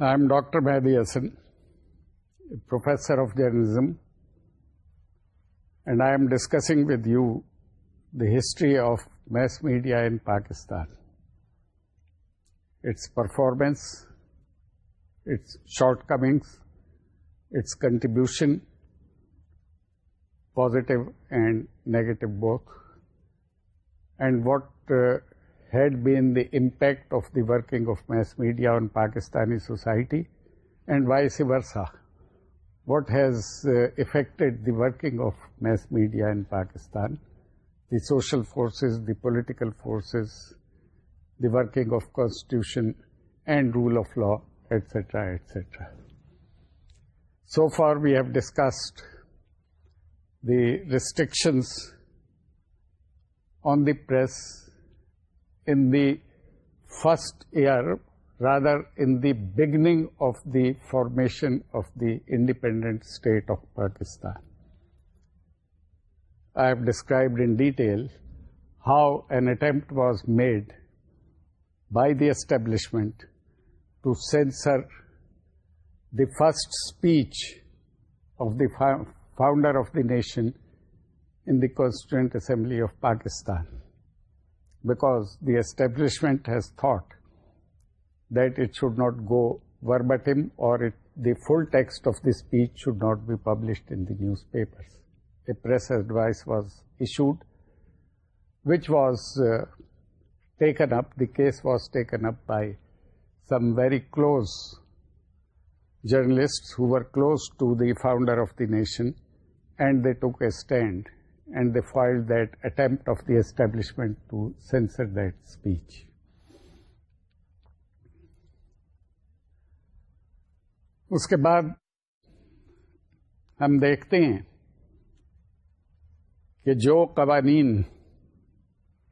I am Dr. Mehdi Hasan, Professor of Journalism, and I am discussing with you the history of mass media in Pakistan, its performance, its shortcomings, its contribution, positive and negative both, and what uh, had been the impact of the working of mass media on Pakistani society, and vice versa. What has uh, affected the working of mass media in Pakistan, the social forces, the political forces, the working of constitution and rule of law, etc., etc. So far we have discussed the restrictions on the press in the first year, rather in the beginning of the formation of the independent state of Pakistan. I have described in detail how an attempt was made by the establishment to censor the first speech of the founder of the nation in the Constituent Assembly of Pakistan because the establishment has thought that it should not go verbatim, or the full text of the speech should not be published in the newspapers. A press advice was issued, which was uh, taken up, the case was taken up by some very close journalists who were close to the founder of the nation, and they took a stand and they failed that attempt of the establishment to censor that speech اس کے بعد ہم دیکھتے ہیں کہ جو قوانین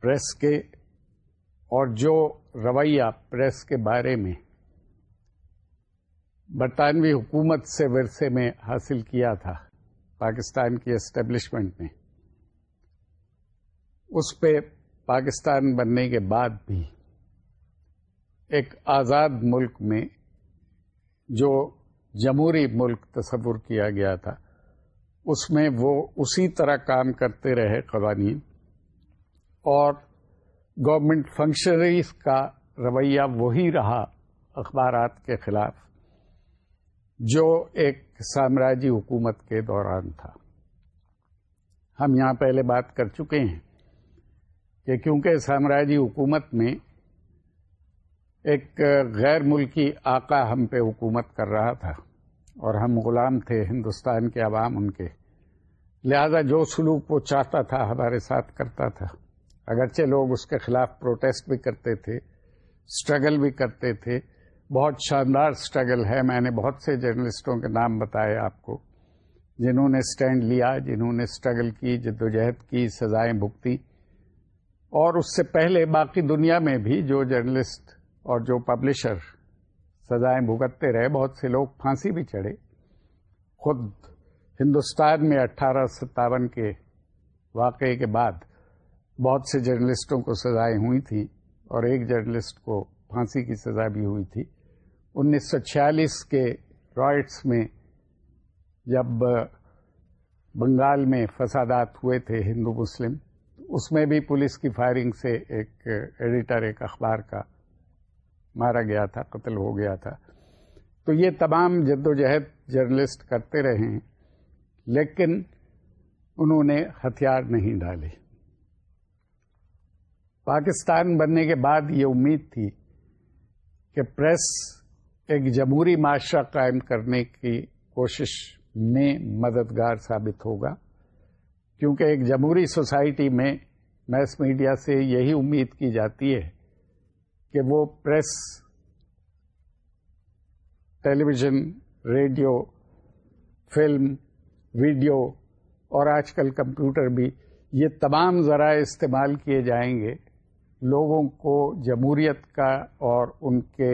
press کے اور جو رویہ پریس کے بارے میں برطانوی حکومت سے ورثے میں حاصل کیا تھا پاکستان کی اسٹیبلشمنٹ نے اس پہ پاکستان بننے کے بعد بھی ایک آزاد ملک میں جو جمہوری ملک تصور کیا گیا تھا اس میں وہ اسی طرح کام کرتے رہے قوانین اور گورنمنٹ فنکشنریز کا رویہ وہی رہا اخبارات کے خلاف جو ایک سامراجی حکومت کے دوران تھا ہم یہاں پہلے بات کر چکے ہیں کہ کیونکہ سامراجی حکومت میں ایک غیر ملکی آقا ہم پہ حکومت کر رہا تھا اور ہم غلام تھے ہندوستان کے عوام ان کے لہذا جو سلوک وہ چاہتا تھا ہمارے ساتھ کرتا تھا اگرچہ لوگ اس کے خلاف پروٹیسٹ بھی کرتے تھے اسٹرگل بھی کرتے تھے بہت شاندار اسٹرگل ہے میں نے بہت سے جرنلسٹوں کے نام بتائے آپ کو جنہوں نے اسٹینڈ لیا جنہوں نے اسٹرگل کی جدوجہد کی سزائیں بھگتی اور اس سے پہلے باقی دنیا میں بھی جو جرنلسٹ اور جو پبلشر سزائیں بھگتتے رہے بہت سے لوگ پھانسی بھی چڑھے خود ہندوستان میں اٹھارہ ستاون کے واقعے کے بعد بہت سے جرنلسٹوں کو سزائیں ہوئی تھیں اور ایک جرنلسٹ کو پھانسی کی سزا بھی ہوئی تھی انیس سو چھیالیس کے رائٹس میں جب بنگال میں فسادات ہوئے تھے ہندو مسلم اس میں بھی پولیس کی فائرنگ سے ایک ایڈیٹر ایک اخبار کا مارا گیا تھا قتل ہو گیا تھا تو یہ تمام جد و جہد جرنلسٹ کرتے رہے ہیں لیکن انہوں نے ہتھیار نہیں ڈالے پاکستان بننے کے بعد یہ امید تھی کہ پریس ایک جمہوری معاشرہ قائم کرنے کی کوشش میں مددگار ثابت ہوگا کیونکہ ایک جمہوری سوسائٹی میں میس میڈیا سے یہی امید کی جاتی ہے کہ وہ press television radio film video اور آج کل کمپیوٹر بھی یہ تمام ذرائع استعمال کیے جائیں گے لوگوں کو جمہوریت کا اور ان کے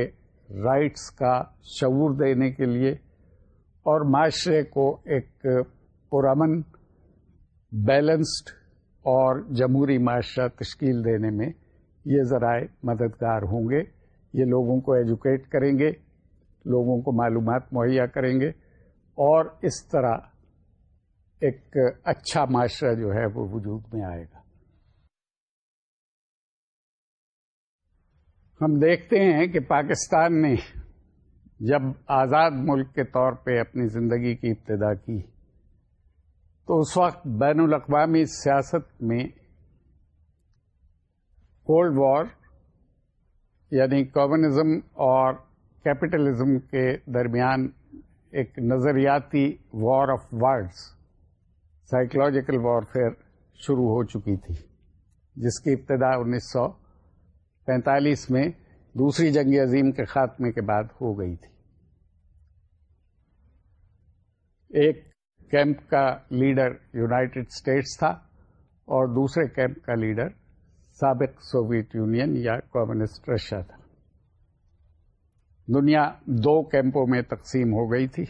رائٹس کا شعور دینے کے لیے اور معاشرے کو ایک پرامن بیلنسڈ اور جمہوری معاشرہ تشکیل دینے میں یہ ذرائع مددگار ہوں گے یہ لوگوں کو ایجوکیٹ کریں گے لوگوں کو معلومات مہیا کریں گے اور اس طرح ایک اچھا معاشرہ جو ہے وہ وجود میں آئے گا ہم دیکھتے ہیں کہ پاکستان نے جب آزاد ملک کے طور پہ اپنی زندگی کی ابتدا کی تو اس وقت بین الاقوامی سیاست میں کولڈ وار یعنی کمیونزم اور کیپٹلزم کے درمیان ایک نظریاتی war of words psychological warfare شروع ہو چکی تھی جس کی ابتدا انیس سو پینتالیس میں دوسری جنگ عظیم کے خاتمے کے بعد ہو گئی تھی ایک کیمپ کا لیڈر یونائٹڈ اسٹیٹس تھا اور دوسرے کیمپ کا لیڈر سابق سوویت یونین یا کمیونسٹ رشیا تھا دنیا دو کیمپوں میں تقسیم ہو گئی تھی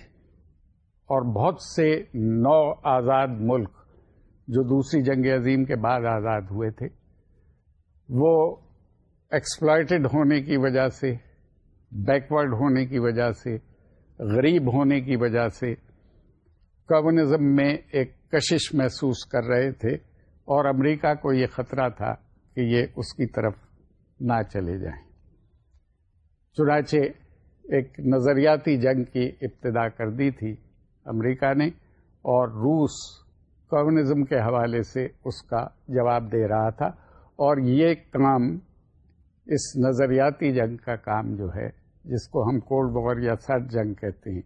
اور بہت سے نو آزاد ملک جو دوسری جنگ عظیم کے بعد آزاد ہوئے تھے وہ ایکسپلائٹڈ ہونے کی وجہ سے بیکورڈ ہونے کی وجہ سے غریب ہونے کی وجہ سے کمیونزم میں ایک کشش محسوس کر رہے تھے اور امریکہ کو یہ خطرہ تھا کہ یہ اس کی طرف نہ چلے جائیں چنانچہ ایک نظریاتی جنگ کی ابتدا کر دی تھی امریکہ نے اور روس کمیونزم کے حوالے سے اس کا جواب دے رہا تھا اور یہ کام اس نظریاتی جنگ کا کام جو ہے جس کو ہم کولڈ وار یا سرد جنگ کہتے ہیں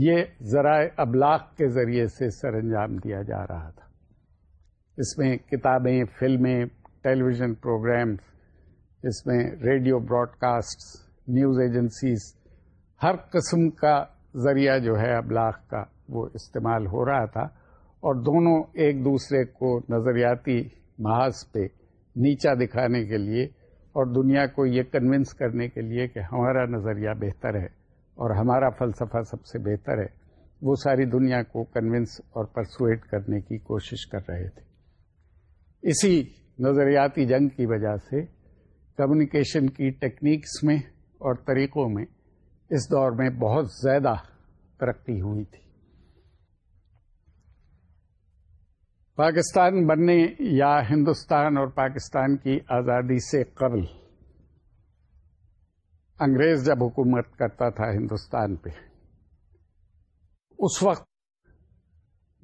یہ ذرائع ابلاغ کے ذریعے سے سر انجام دیا جا رہا تھا اس میں کتابیں فلمیں ٹیلی ویژن پروگرامس اس میں radio broadcast news agencies ہر قسم کا ذریعہ جو ہے ابلاغ کا وہ استعمال ہو رہا تھا اور دونوں ایک دوسرے کو نظریاتی محاذ پہ نیچا دکھانے کے لیے اور دنیا کو یہ کنونس کرنے کے لیے کہ ہمارا نظریہ بہتر ہے اور ہمارا فلسفہ سب سے بہتر ہے وہ ساری دنیا کو کنونس اور پرسویٹ کرنے کی کوشش کر رہے تھے اسی نظریاتی جنگ کی وجہ سے کمیونیکیشن کی ٹیکنیکس میں اور طریقوں میں اس دور میں بہت زیادہ ترقی ہوئی تھی پاکستان بننے یا ہندوستان اور پاکستان کی آزادی سے قبل انگریز جب حکومت کرتا تھا ہندوستان پہ اس وقت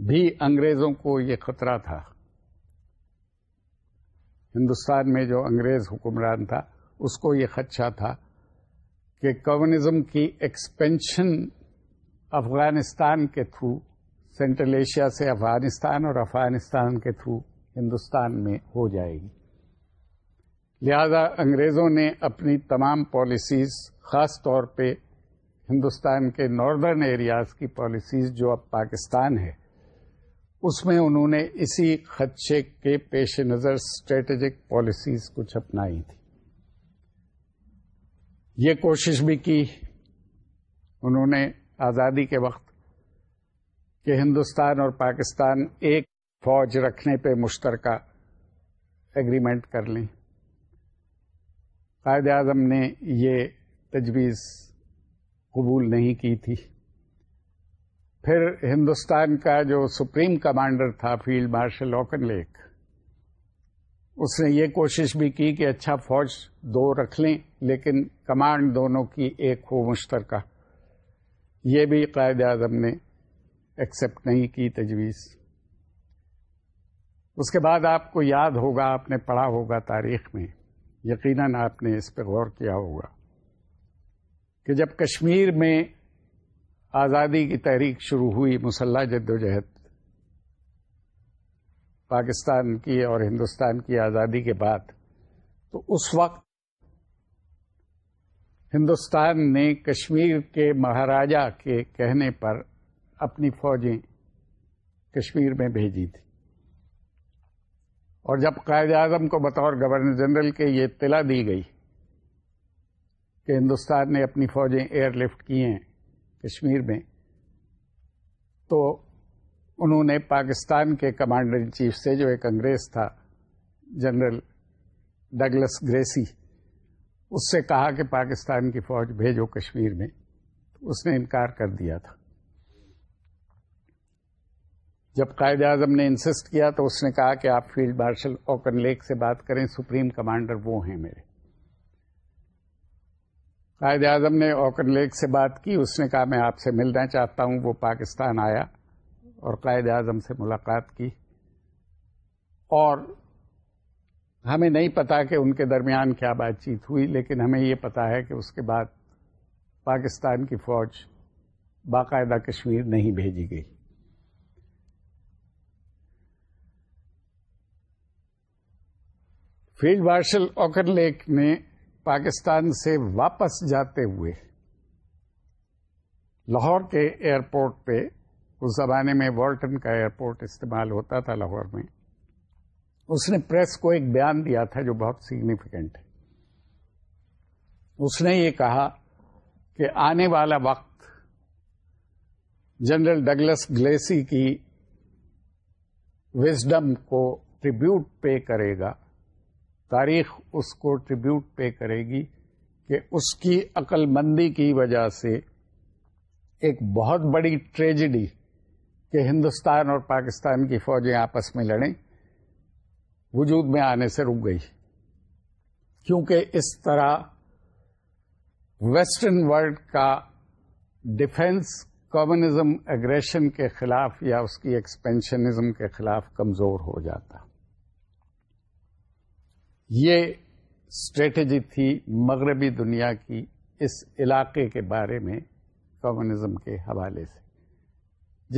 بھی انگریزوں کو یہ خطرہ تھا ہندوستان میں جو انگریز حکمران تھا اس کو یہ خدشہ تھا کہ کمیونزم کی ایکسپینشن افغانستان کے تھرو سینٹرل ایشیا سے افغانستان اور افغانستان کے تھرو ہندوستان میں ہو جائے گی لہذا انگریزوں نے اپنی تمام پالیسیز خاص طور پہ ہندوستان کے ناردرن ایریاز کی پالیسیز جو اب پاکستان ہے اس میں انہوں نے اسی خدشے کے پیش نظر اسٹریٹجک پالیسیز کچھ اپنائی تھی یہ کوشش بھی کی انہوں نے آزادی کے وقت کہ ہندوستان اور پاکستان ایک فوج رکھنے پہ مشترکہ ایگریمنٹ کر لیں قائد اعظم نے یہ تجویز قبول نہیں کی تھی پھر ہندوستان کا جو سپریم کمانڈر تھا فیلڈ مارشل اوکن لیک اس نے یہ کوشش بھی کی کہ اچھا فوج دو رکھ لیں لیکن کمانڈ دونوں کی ایک ہو مشترکہ یہ بھی قائد اعظم نے ایکسپٹ نہیں کی تجویز اس کے بعد آپ کو یاد ہوگا آپ نے پڑھا ہوگا تاریخ میں یقیناً آپ نے اس پہ غور کیا ہوگا کہ جب کشمیر میں آزادی کی تحریک شروع ہوئی مسلح جد و جہد پاکستان کی اور ہندوستان کی آزادی کے بعد تو اس وقت ہندوستان نے کشمیر کے مہاراجا کے کہنے پر اپنی فوجیں کشمیر میں بھیجی تھی اور جب قائد اعظم کو بطور گورنر جنرل کے یہ اطلاع دی گئی کہ ہندوستان نے اپنی فوجیں ایئر لفٹ کی ہیں کشمیر میں تو انہوں نے پاکستان کے کمانڈر ان چیف سے جو ایک انگریز تھا جنرل ڈگلس گریسی اس سے کہا کہ پاکستان کی فوج بھیجو کشمیر میں اس نے انکار کر دیا تھا جب قائد اعظم نے انسسٹ کیا تو اس نے کہا کہ آپ فیلڈ مارشل اوکن لیک سے بات کریں سپریم کمانڈر وہ ہیں میرے قائد اعظم نے اوکن لیک سے بات کی اس نے کہا میں آپ سے ملنا چاہتا ہوں وہ پاکستان آیا اور قائد اعظم سے ملاقات کی اور ہمیں نہیں پتا کہ ان کے درمیان کیا بات چیت ہوئی لیکن ہمیں یہ پتا ہے کہ اس کے بعد پاکستان کی فوج باقاعدہ کشمیر نہیں بھیجی گئی فیلڈ مارشل اوکر لیک نے پاکستان سے واپس جاتے ہوئے لاہور کے ایئرپورٹ پہ اس زمانے میں والٹن کا ایئرپورٹ استعمال ہوتا تھا لاہور میں اس نے پریس کو ایک بیان دیا تھا جو بہت سگنیفیکینٹ ہے اس نے یہ کہا کہ آنے والا وقت جنرل ڈگلس گلیسی کی وزڈم کو ٹریبیوٹ پے کرے گا تاریخ اس کو ٹریبیوٹ پے کرے گی کہ اس کی عقل مندی کی وجہ سے ایک بہت بڑی ٹریجڈی کہ ہندوستان اور پاکستان کی فوجیں آپس میں لڑیں وجود میں آنے سے رک گئی کیونکہ اس طرح ویسٹرن ورلڈ کا ڈیفینس کمیونزم اگریشن کے خلاف یا اس کی ایکسپینشنزم کے خلاف کمزور ہو جاتا ہے یہ اسٹریٹجی تھی مغربی دنیا کی اس علاقے کے بارے میں کمیونزم کے حوالے سے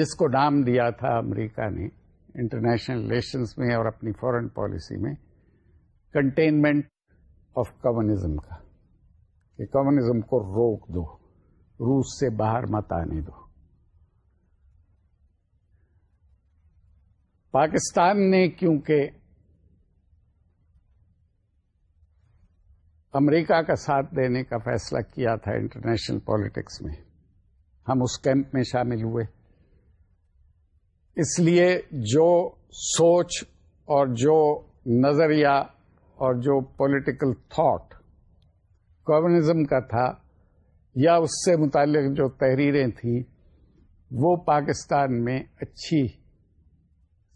جس کو نام دیا تھا امریکہ نے انٹرنیشنل ریلیشنس میں اور اپنی فورن پالیسی میں کنٹینمنٹ آف کمیونزم کا کہ کمیونزم کو روک دو روس سے باہر مت آنے دو پاکستان نے کیونکہ امریکہ کا ساتھ دینے کا فیصلہ کیا تھا انٹرنیشنل پالیٹکس میں ہم اس کیمپ میں شامل ہوئے اس لیے جو سوچ اور جو نظریہ اور جو پولیٹیکل تھاٹ کمیونزم کا تھا یا اس سے متعلق جو تحریریں تھیں وہ پاکستان میں اچھی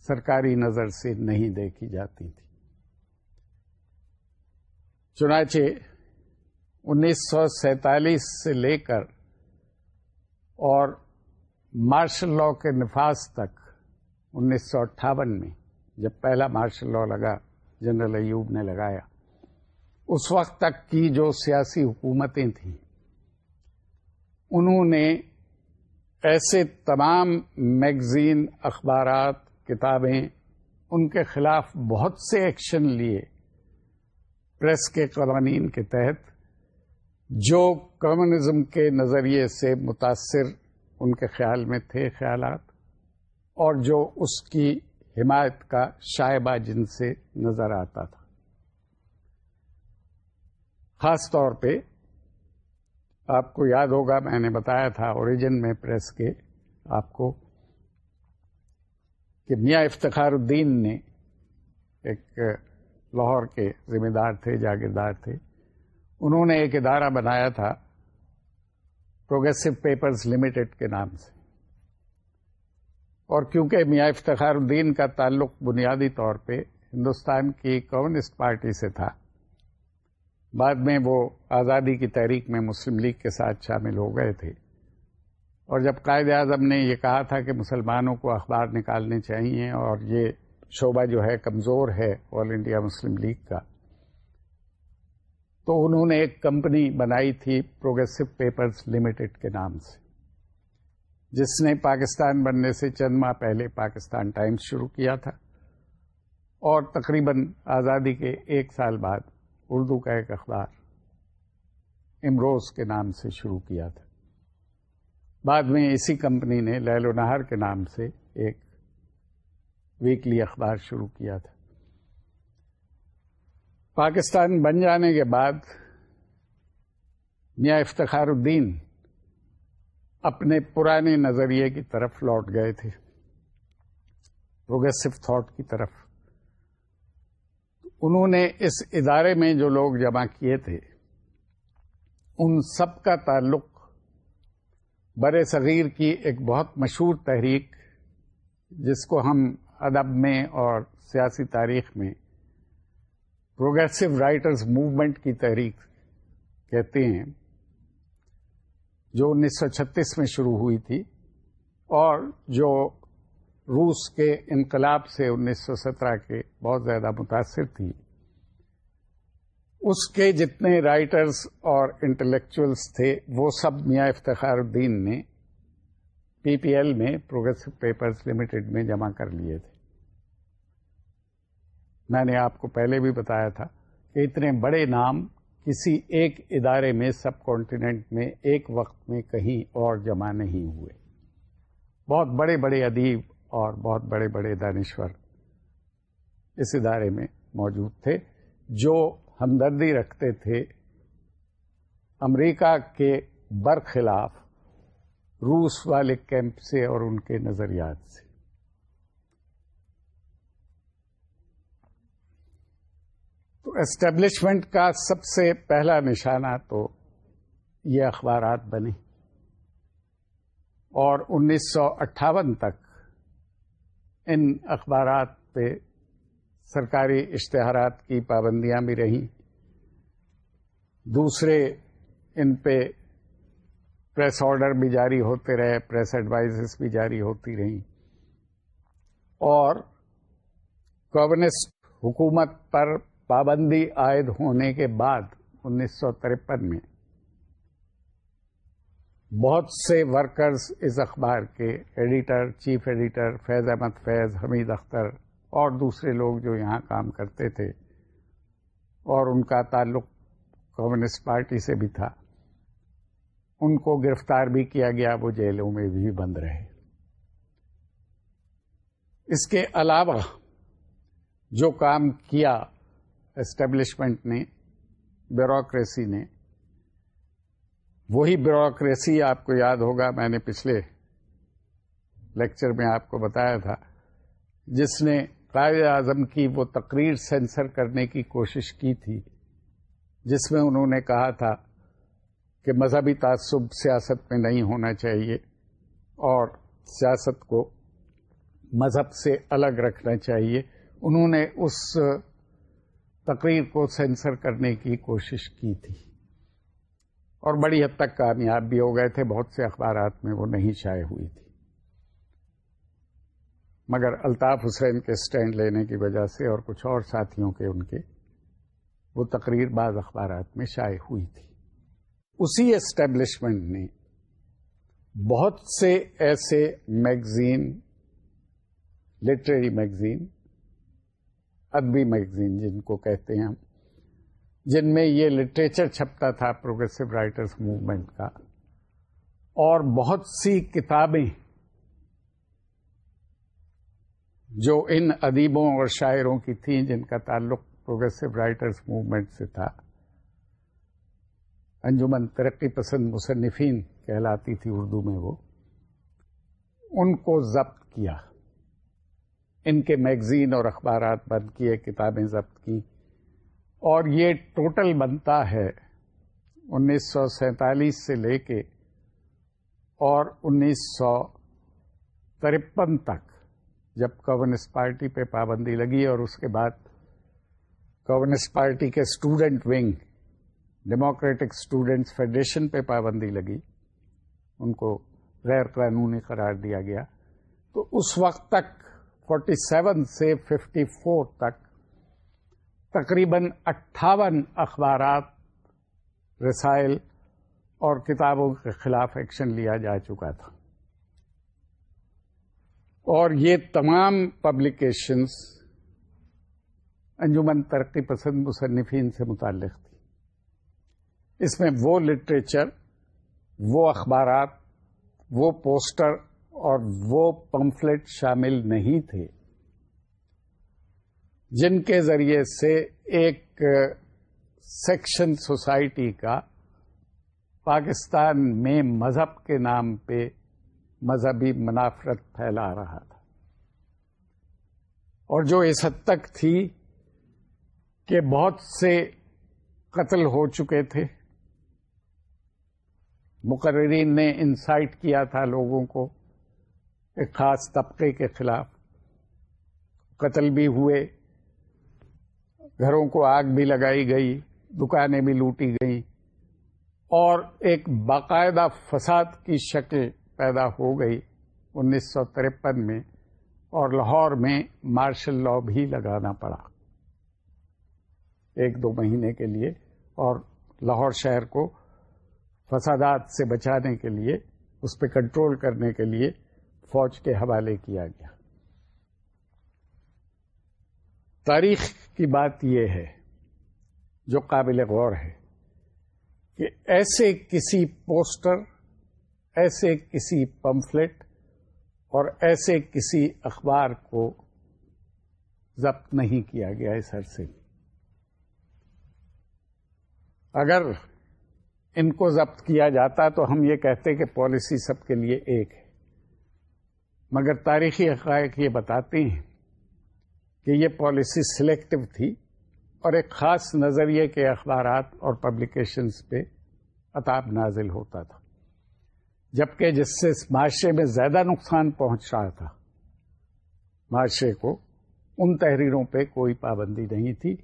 سرکاری نظر سے نہیں دیکھی جاتی تھی چنانچہ انیس سو سینتالیس سے لے کر اور مارشل لا کے نفاذ تک انیس سو اٹھاون میں جب پہلا مارشل لا لگا جنرل ایوب نے لگایا اس وقت تک کی جو سیاسی حکومتیں تھیں انہوں نے ایسے تمام میگزین اخبارات کتابیں ان کے خلاف بہت سے ایکشن لیے پریس کے قوانین کے تحت جو کمیونزم کے نظریے سے متاثر ان کے خیال میں تھے خیالات اور جو اس کی حمایت کا شائبہ جن سے نظر آتا تھا خاص طور پہ آپ کو یاد ہوگا میں نے بتایا تھا اوریجن میں پریس کے آپ کو کہ میاں افتخار الدین نے ایک لاہور کے ذمہ دار تھے جاگیردار تھے انہوں نے ایک ادارہ بنایا تھا پروگریسو پیپرز لمیٹڈ کے نام سے اور کیونکہ میاں افتخار الدین کا تعلق بنیادی طور پہ ہندوستان کی کمیونسٹ پارٹی سے تھا بعد میں وہ آزادی کی تحریک میں مسلم لیگ کے ساتھ شامل ہو گئے تھے اور جب قائد اعظم نے یہ کہا تھا کہ مسلمانوں کو اخبار نکالنے چاہیے اور یہ شعبہ جو ہے کمزور ہے آل انڈیا مسلم لیگ کا تو انہوں نے ایک کمپنی بنائی تھی پروگرسو سے جس نے پاکستان بننے سے چند ماہ پہلے پاکستان ٹائمز شروع کیا تھا اور تقریباً آزادی کے ایک سال بعد اردو کا ایک اخبار امروز کے نام سے شروع کیا تھا بعد میں اسی کمپنی نے لہل و نہر کے نام سے ایک ویکلی اخبار شروع کیا تھا پاکستان بن جانے کے بعد میاں افتخار الدین اپنے پرانے نظریے کی طرف لوٹ گئے تھے تھاٹ کی طرف انہوں نے اس ادارے میں جو لوگ جمع کیے تھے ان سب کا تعلق بر صغیر کی ایک بہت مشہور تحریک جس کو ہم ادب میں اور سیاسی تاریخ میں پروگریسو رائٹرز موومنٹ کی تحریک کہتے ہیں جو انیس سو چھتیس میں شروع ہوئی تھی اور جو روس کے انقلاب سے انیس سو سترہ کے بہت زیادہ متاثر تھی اس کے جتنے رائٹرز اور انٹلیکچوئلس تھے وہ سب میاں افتخار الدین نے پی پی ایل میں پروگریس پیپرز لمیٹڈ میں جمع کر لیے تھے میں نے آپ کو پہلے بھی بتایا تھا کہ اتنے بڑے نام کسی ایک ادارے میں سب کانٹیننٹ میں ایک وقت میں کہیں اور جمع نہیں ہوئے بہت بڑے بڑے ادیب اور بہت بڑے بڑے دانشور اس ادارے میں موجود تھے جو ہمدردی رکھتے تھے امریکہ کے برخلاف روس والے کیمپ سے اور ان کے نظریات سے تو اسٹیبلشمنٹ کا سب سے پہلا نشانہ تو یہ اخبارات بنے اور انیس سو اٹھاون تک ان اخبارات پہ سرکاری اشتہارات کی پابندیاں بھی رہیں دوسرے ان پہ پریس آرڈر بھی جاری ہوتے رہے پریس ایڈوائزز بھی جاری ہوتی رہیں اور کمیونسٹ حکومت پر پابندی عائد ہونے کے بعد انیس سو ترپن میں بہت سے ورکرز اس اخبار کے editor chief editor Faiz Ahmed Faiz Hameed Akhtar اور دوسرے لوگ جو یہاں کام کرتے تھے اور ان کا تعلق کمیونسٹ پارٹی سے بھی تھا ان کو گرفتار بھی کیا گیا وہ جیلوں میں بھی بند رہے اس کے علاوہ جو کام کیا اسٹیبلشمنٹ نے بیوروکریسی نے وہی بیوروکریسی آپ کو یاد ہوگا میں نے پچھلے لیکچر میں آپ کو بتایا تھا جس نے قائد اعظم کی وہ تقریر سینسر کرنے کی کوشش کی تھی جس میں انہوں نے کہا تھا کہ مذہبی تعصب سیاست میں نہیں ہونا چاہیے اور سیاست کو مذہب سے الگ رکھنا چاہیے انہوں نے اس تقریر کو سینسر کرنے کی کوشش کی تھی اور بڑی حد تک کامیاب بھی ہو گئے تھے بہت سے اخبارات میں وہ نہیں شائع ہوئی تھی مگر الطاف حسین کے سٹینڈ لینے کی وجہ سے اور کچھ اور ساتھیوں کے ان کے وہ تقریر بعض اخبارات میں شائع ہوئی تھی اسی اسٹیبلشمنٹ نے بہت سے ایسے میگزین لٹریری میگزین ادبی میگزین جن کو کہتے ہیں ہم جن میں یہ لٹریچر چھپتا تھا پروگریسو رائٹرس موومنٹ کا اور بہت سی کتابیں جو ان ادیبوں اور شاعروں کی تھیں جن کا تعلق پروگریسو رائٹرس موومنٹ سے تھا انجمن ترقی پسند مصنفین کہلاتی تھی اردو میں وہ ان کو ضبط کیا ان کے میگزین اور اخبارات بند کیے کتابیں ضبط کی اور یہ ٹوٹل بنتا ہے انیس سو سینتالیس سے لے کے اور انیس سو ترپن تک جب کمیونسٹ پارٹی پہ پابندی لگی اور اس کے بعد کمیونسٹ پارٹی کے student wing democratic students federation پہ پابندی لگی ان کو غیر قانونی قرار دیا گیا تو اس وقت تک 47 سے 54 تک تقریباً اٹھاون اخبارات رسائل اور کتابوں کے خلاف ایکشن لیا جا چکا تھا اور یہ تمام پبلیکیشنس انجمن ترقی پسند مصنفین سے متعلق تھی اس میں وہ لٹریچر وہ اخبارات وہ پوسٹر اور وہ پمفلیٹ شامل نہیں تھے جن کے ذریعے سے ایک سیکشن سوسائٹی کا پاکستان میں مذہب کے نام پہ مذہبی منافرت پھیلا رہا تھا اور جو اس حد تک تھی کہ بہت سے قتل ہو چکے تھے مقررین نے انسائٹ کیا تھا لوگوں کو ایک خاص طبقے کے خلاف قتل بھی ہوئے گھروں کو آگ بھی لگائی گئی دکانیں بھی لوٹی گئیں اور ایک باقاعدہ فساد کی شکل پیدا ہو گئی انیس سو ترپن میں اور لاہور میں مارشل لا بھی لگانا پڑا ایک دو مہینے کے لیے اور لاہور شہر کو فسادات سے بچانے کے لیے اس پہ کنٹرول کرنے کے لیے فوج کے حوالے کیا گیا تاریخ کی بات یہ ہے جو قابل غور ہے کہ ایسے کسی پوسٹر ایسے کسی پمفلٹ اور ایسے کسی اخبار کو ضبط نہیں کیا گیا اس عرصے میں اگر ان کو ضبط کیا جاتا تو ہم یہ کہتے کہ پالیسی سب کے لیے ایک ہے مگر تاریخی حقائق یہ بتاتے ہیں کہ یہ پالیسی سلیکٹو تھی اور ایک خاص نظریے کے اخبارات اور پبلیکیشنز پہ عطاب نازل ہوتا تھا جبکہ جس سے معاشرے میں زیادہ نقصان پہنچ رہا تھا معاشرے کو ان تحریروں پہ کوئی پابندی نہیں تھی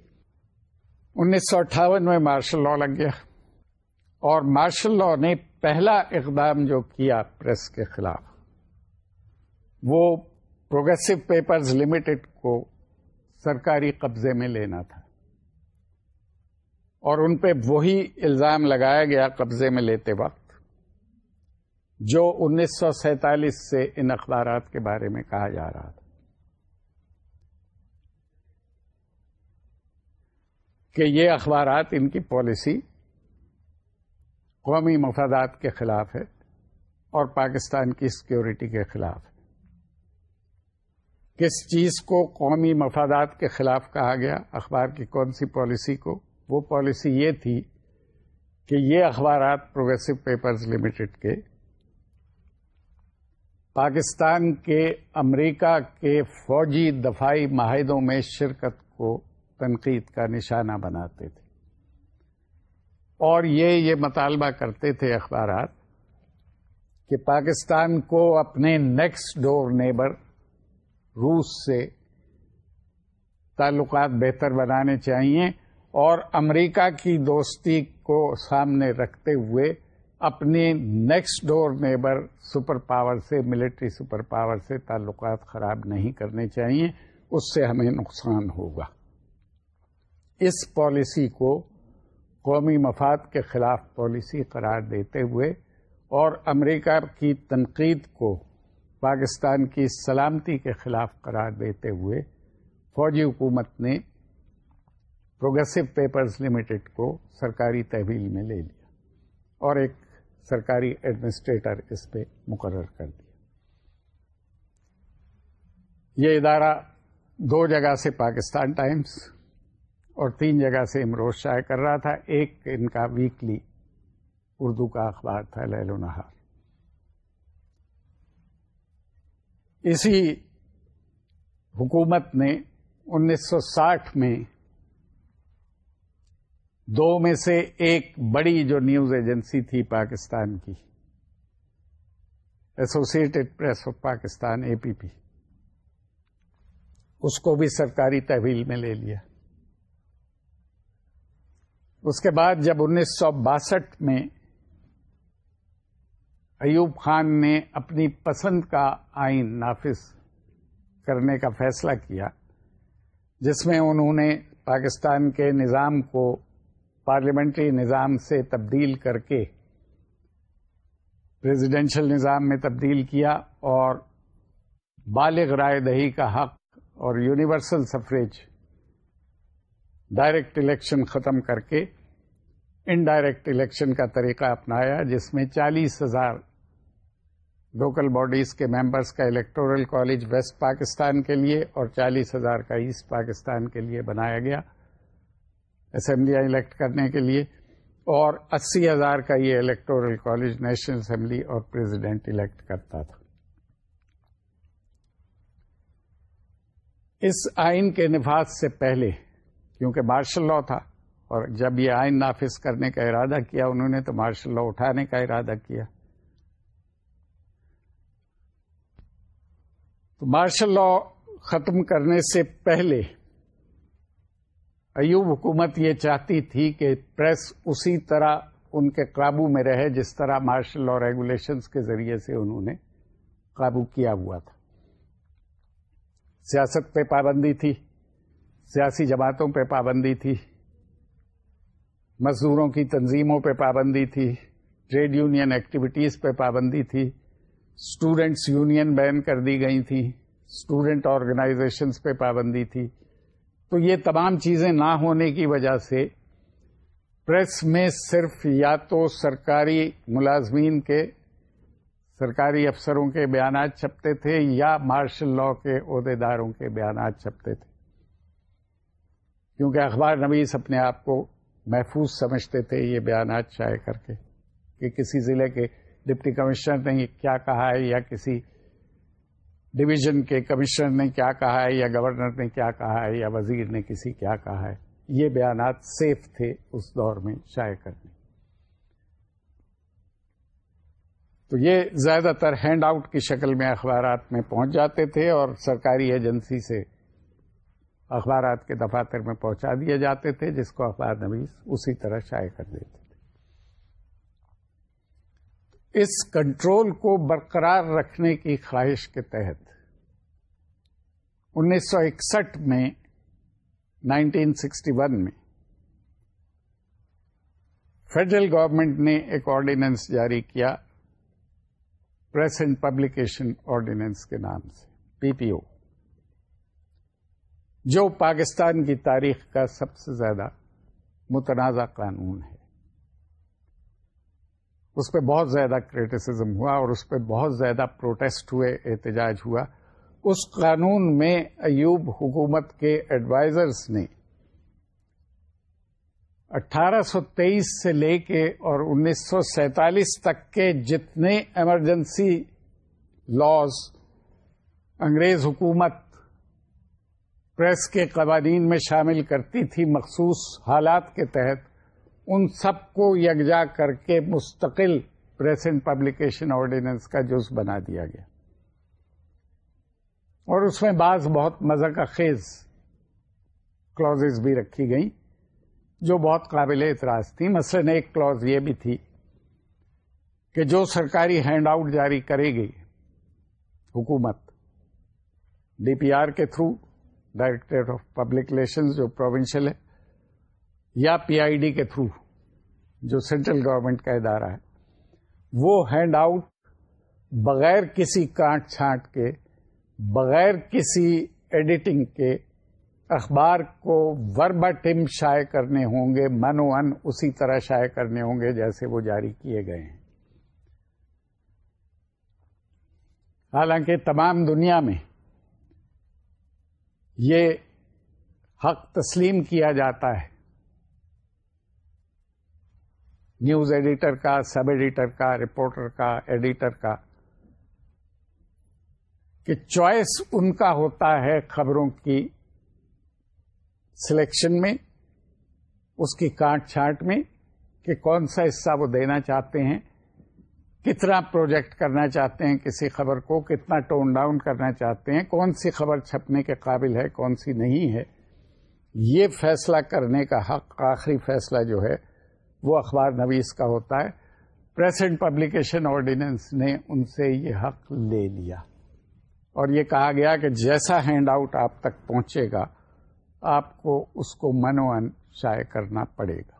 انیس سو اٹھاون میں مارشل لا لگ گیا اور مارشل لا نے پہلا اقدام جو کیا پریس کے خلاف وہ پروگرسو پیپرز لمیٹڈ کو سرکاری قبضے میں لینا تھا اور ان پہ وہی الزام لگایا گیا قبضے میں لیتے وقت جو انیس سو سینتالیس سے ان اخبارات کے بارے میں کہا جا رہا تھا کہ یہ اخبارات ان کی پالیسی قومی مفادات کے خلاف ہے اور پاکستان کی سیکیورٹی کے خلاف ہے کس چیز کو قومی مفادات کے خلاف کہا گیا اخبار کی کون سی پالیسی کو وہ پالیسی یہ تھی کہ یہ اخبارات پروگریسو پیپرز لمیٹڈ کے پاکستان کے امریکہ کے فوجی دفاعی معاہدوں میں شرکت کو تنقید کا نشانہ بناتے تھے اور یہ یہ مطالبہ کرتے تھے اخبارات کہ پاکستان کو اپنے نیکسٹ ڈور نیبر روس سے تعلقات بہتر بنانے چاہیے اور امریکہ کی دوستی کو سامنے رکھتے ہوئے اپنے next door neighbour super power سے ملٹری سپر پاور سے تعلقات خراب نہیں کرنے چاہیے اس سے ہمیں نقصان ہوگا اس پالیسی کو قومی مفاد کے خلاف پالیسی قرار دیتے ہوئے اور امریکہ کی تنقید کو پاکستان کی سلامتی کے خلاف قرار دیتے ہوئے فوجی حکومت نے پروگریسو پیپرز لمیٹڈ کو سرکاری تحویل میں لے لیا اور ایک سرکاری ایڈمنسٹریٹر اس پہ مقرر کر دیا یہ ادارہ دو جگہ سے پاکستان ٹائمز اور تین جگہ سے امروز شائع کر رہا تھا ایک ان کا ویکلی اردو کا اخبار تھا لہل و نہار اسی حکومت نے انیس سو ساٹھ میں دو میں سے ایک بڑی جو نیوز ایجنسی تھی پاکستان کی associated press of Pakistan A P P اس کو بھی سرکاری تحویل میں لے لیا اس کے بعد جب انیس سو باسٹھ میں ایوب خان نے اپنی پسند کا آئین نافذ کرنے کا فیصلہ کیا جس میں انہوں نے پاکستان کے نظام کو پارلیمنٹری نظام سے تبدیل کر کے پریزیڈینشل نظام میں تبدیل کیا اور بالغ رائے دہی کا حق اور یونیورسل سفریج ڈائریکٹ الیکشن ختم کر کے انڈائریکٹ الیکشن کا طریقہ اپنایا جس میں چالیس ہزار لوکل باڈیز کے ممبرس کا الیکٹورل کالج ویسٹ پاکستان کے لیے اور چالیس ہزار کا ایسٹ پاکستان کے لیے بنایا گیا اسمبلیاں الیکٹ کرنے کے لیے اور اسی ہزار کا یہ الیکٹورل کالج نیشنل اسمبلی اور پریزیڈینٹ الیکٹ کرتا تھا اس آئین کے نفاذ سے پہلے کیونکہ مارشل لا تھا اور جب یہ آئین نافذ کرنے کا ارادہ کیا انہوں نے تو مارشل لا اٹھانے کا ارادہ کیا تو مارشل لا ختم کرنے سے پہلے ایوب حکومت یہ چاہتی تھی کہ پریس اسی طرح ان کے قابو میں رہے جس طرح مارشل لا ریگولیشنز کے ذریعے سے انہوں نے قابو کیا ہوا تھا سیاست پہ پابندی تھی سیاسی جماعتوں پہ پابندی تھی مزدوروں کی تنظیموں پہ پابندی تھی ٹریڈ یونین ایکٹیویٹیز پہ پابندی تھی اسٹوڈینٹس یونین بین کر دی گئی تھیں اسٹوڈینٹ آرگنائزیشنس پہ پابندی تھی تو یہ تمام چیزیں نہ ہونے کی وجہ سے پریس میں صرف یا تو سرکاری ملازمین کے سرکاری افسروں کے بیانات چھپتے تھے یا مارشل لاء کے عہدے داروں کے بیانات چھپتے تھے کیونکہ اخبار نویس اپنے آپ کو محفوظ سمجھتے تھے یہ بیانات شائع کر کے کہ کسی ضلع کے ڈپٹی کمشنر نے کیا کہا ہے یا کسی ڈویژن کے کمشنر نے کیا کہا ہے یا گورنر نے کیا کہا ہے یا وزیر نے کسی کیا کہا ہے یہ بیانات سیف تھے اس دور میں شائع کرنے تو یہ زیادہ تر ہینڈ آؤٹ کی شکل میں اخبارات میں پہنچ جاتے تھے اور سرکاری ایجنسی سے اخبارات کے دفاتر میں پہنچا دیے جاتے تھے جس کو اخبار نویز اسی طرح شائع کر دیتے تھے اس کنٹرول کو برقرار رکھنے کی خواہش کے تحت انیس سو اکسٹھ میں نائنٹین سکسٹی ون میں فیڈرل گورنمنٹ نے ایک آرڈیننس جاری کیا پریس اینڈ پبلیکیشن آرڈیننس کے نام سے پی پی او جو پاکستان کی تاریخ کا سب سے زیادہ متنازع قانون ہے اس پہ بہت زیادہ کریٹیسزم ہوا اور اس پہ بہت زیادہ پروٹیسٹ ہوئے احتجاج ہوا اس قانون میں ایوب حکومت کے ایڈوائزرز نے اٹھارہ سو تیئیس سے لے کے اور انیس سو سینتالیس تک کے جتنے ایمرجنسی لاز انگریز حکومت پریس کے قوانین میں شامل کرتی تھی مخصوص حالات کے تحت ان سب کو یکجا کر کے مستقل پریس اینڈ پبلیکیشن آرڈیننس کا جز بنا دیا گیا اور اس میں بعض بہت مزہ کا خیز کلوز بھی رکھی گئی جو بہت قابل اعتراض تھی مثلاً ایک کلوز یہ بھی تھی کہ جو سرکاری ہینڈ آؤٹ جاری کرے گی حکومت ڈی پی آر کے through directorate of public relation جو پروونشل ہے یا پی آئی ڈی کے تھرو جو سینٹرل گورنمنٹ کا ادارہ ہے وہ ہینڈ آؤٹ بغیر کسی کاٹ چھانٹ کے بغیر کسی ایڈیٹنگ کے اخبار کو وربا ٹم شائع کرنے ہوں گے من ان اسی طرح شائع کرنے ہوں گے جیسے وہ جاری کیے گئے ہیں حالانکہ تمام دنیا میں یہ حق تسلیم کیا جاتا ہے نیوز ایڈیٹر کا سب ایڈیٹر کا رپورٹر کا ایڈیٹر کا کہ چوائس ان کا ہوتا ہے خبروں کی سلیکشن میں اس کی کاٹ چھانٹ میں کہ کون سا حصہ وہ دینا چاہتے ہیں کتنا پروجیکٹ کرنا چاہتے ہیں کسی خبر کو کتنا ٹون ڈاؤن کرنا چاہتے ہیں کون سی خبر چھپنے کے قابل ہے کون سی نہیں ہے یہ فیصلہ کرنے کا حق آخری فیصلہ جو ہے وہ اخبار نویس کا ہوتا ہے اینڈ پبلیکیشن آرڈیننس نے ان سے یہ حق لے لیا اور یہ کہا گیا کہ جیسا ہینڈ آؤٹ آپ تک پہنچے گا آپ کو اس کو منو ان شائع کرنا پڑے گا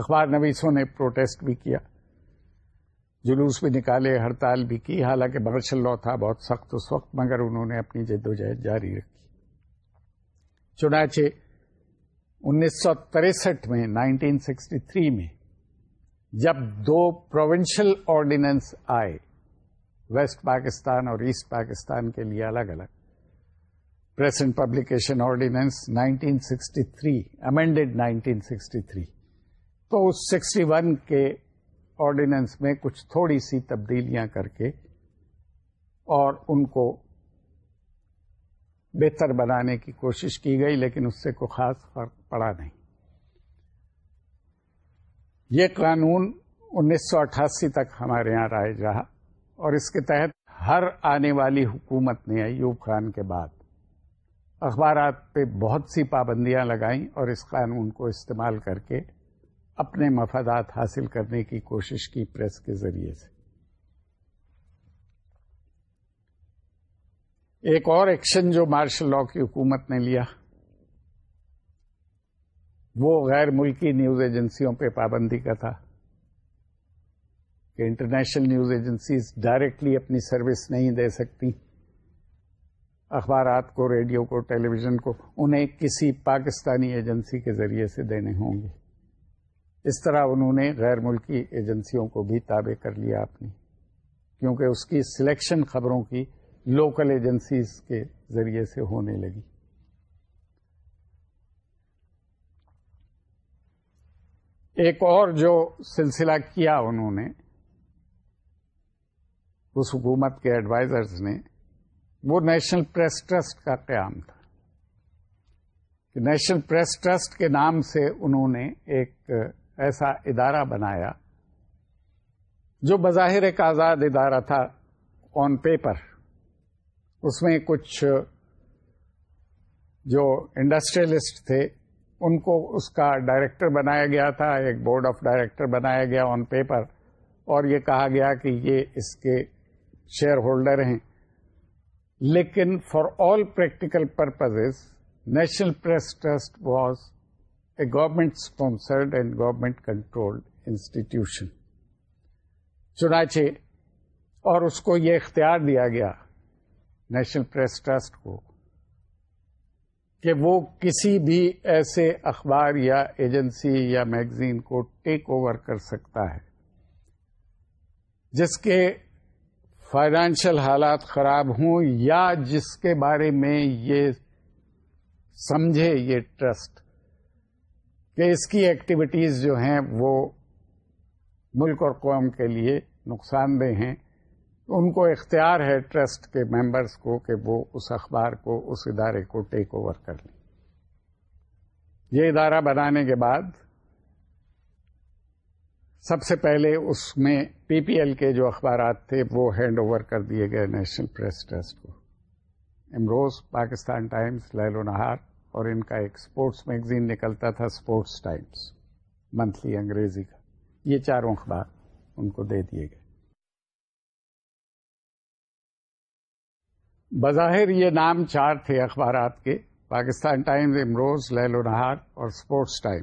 اخبار نویسوں نے پروٹیسٹ بھی کیا جلوس بھی نکالے ہڑتال بھی کی حالانکہ برشل تھا بہت سخت اس وقت مگر انہوں نے اپنی جد و جہد جاری رکھی چنانچہ انیس سو تریسٹھ میں نائنٹین سکسٹی تھری میں جب دو پروونشل آرڈیننس آئے ویسٹ پاکستان اور ایسٹ پاکستان کے لیے الگ الگ present publication ordinance nineteen sixty three amended nineteen sixty three تو اس سکسٹی ون کے آرڈیننس میں کچھ تھوڑی سی تبدیلیاں کر کے اور ان کو بہتر بنانے کی کوشش کی گئی لیکن اس سے کوئی خاص فرق پڑا نہیں یہ قانون انیس سو اٹھاسی تک ہمارے یہاں رائے رہا اور اس کے تحت ہر آنے والی حکومت نے ایوب خان کے بعد اخبارات پہ بہت سی پابندیاں لگائیں اور اس قانون کو استعمال کر کے اپنے مفادات حاصل کرنے کی کوشش کی پریس کے ذریعے سے ایک اور ایکشن جو مارشل لا کی حکومت نے لیا وہ غیر ملکی نیوز ایجنسیوں پہ پابندی کا تھا کہ انٹرنیشنل نیوز ایجنسیز ڈائریکٹلی اپنی سروس نہیں دے سکتی اخبارات کو ریڈیو کو ٹیلی ویژن کو انہیں کسی پاکستانی ایجنسی کے ذریعے سے دینے ہوں گے اس طرح انہوں نے غیر ملکی ایجنسیوں کو بھی تابع کر لیا اپنی کیونکہ اس کی سلیکشن خبروں کی لوکل ایجنسیز کے ذریعے سے ہونے لگی ایک اور جو سلسلہ کیا انہوں نے اس حکومت کے ایڈوائزرز نے وہ نیشنل پریس ٹرسٹ کا قیام تھا کہ نیشنل پریس ٹرسٹ کے نام سے انہوں نے ایک ایسا ادارہ بنایا جو بظاہر ایک آزاد ادارہ تھا آن پیپر اس میں کچھ جو انڈسٹریلسٹ تھے ان کو اس کا ڈائریکٹر بنایا گیا تھا ایک بورڈ آف ڈائریکٹر بنایا گیا آن پیپر اور یہ کہا گیا کہ یہ اس کے شیئر ہولڈر ہیں لیکن for all practical purposes national press trust was a government and government government institution institution. چنانچہ اور اس کو یہ اختیار دیا گیا نیشنل پریس ٹرسٹ کو کہ وہ کسی بھی ایسے اخبار یا ایجنسی یا میگزین کو ٹیک اوور کر سکتا ہے جس کے فائنانشل حالات خراب ہوں یا جس کے بارے میں یہ سمجھے یہ ٹرسٹ کہ اس کی ایکٹیویٹیز جو ہیں وہ ملک اور قوم کے لیے نقصان دہ ہیں ان کو اختیار ہے ٹرسٹ کے ممبرس کو کہ وہ اس اخبار کو اس ادارے کو ٹیک اوور کر لیں یہ ادارہ بنانے کے بعد سب سے پہلے اس میں پی پی ایل کے جو اخبارات تھے وہ ہینڈ اوور کر دیے گئے نیشنل پریس ٹرسٹ کو امروز پاکستان ٹائمز لہل و اور ان کا ایک اسپورٹس میگزین نکلتا تھا اسپورٹس ٹائمس منتھلی انگریزی کا یہ چاروں اخبار ان کو دے دیے گئے بظاہر یہ نام چار تھے اخبارات کے پاکستان ٹائمز امروز و نہار اور اسپورٹس ٹائم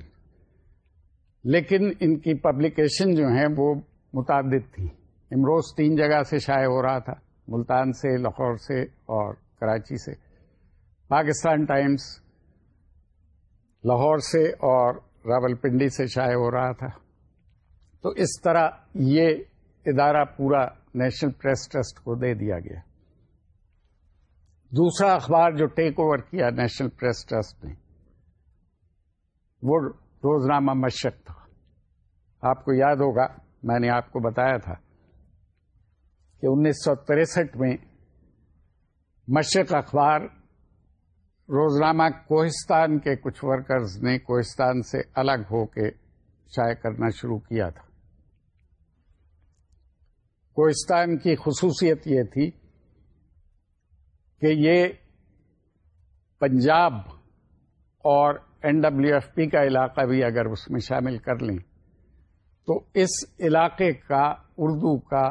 لیکن ان کی پبلیکیشن جو ہیں وہ متعدد تھی امروز تین جگہ سے شائع ہو رہا تھا ملتان سے لاہور سے اور کراچی سے پاکستان ٹائمز لاہور سے اور راول پنڈی سے شائع ہو رہا تھا تو اس طرح یہ ادارہ پورا نیشنل پریس ٹرسٹ کو دے دیا گیا دوسرا اخبار جو ٹیک اوور کیا نیشنل پریس ٹرسٹ نے وہ روزنامہ مشق تھا آپ کو یاد ہوگا میں نے آپ کو بتایا تھا کہ انیس سو تریسٹھ میں مشق اخبار روزنامہ کوہستان کے کچھ ورکرز نے کوہستان سے الگ ہو کے شائع کرنا شروع کیا تھا کوہستان کی خصوصیت یہ تھی کہ یہ پنجاب اور این ڈبلو ایف پی کا علاقہ بھی اگر اس میں شامل کر لیں تو اس علاقے کا اردو کا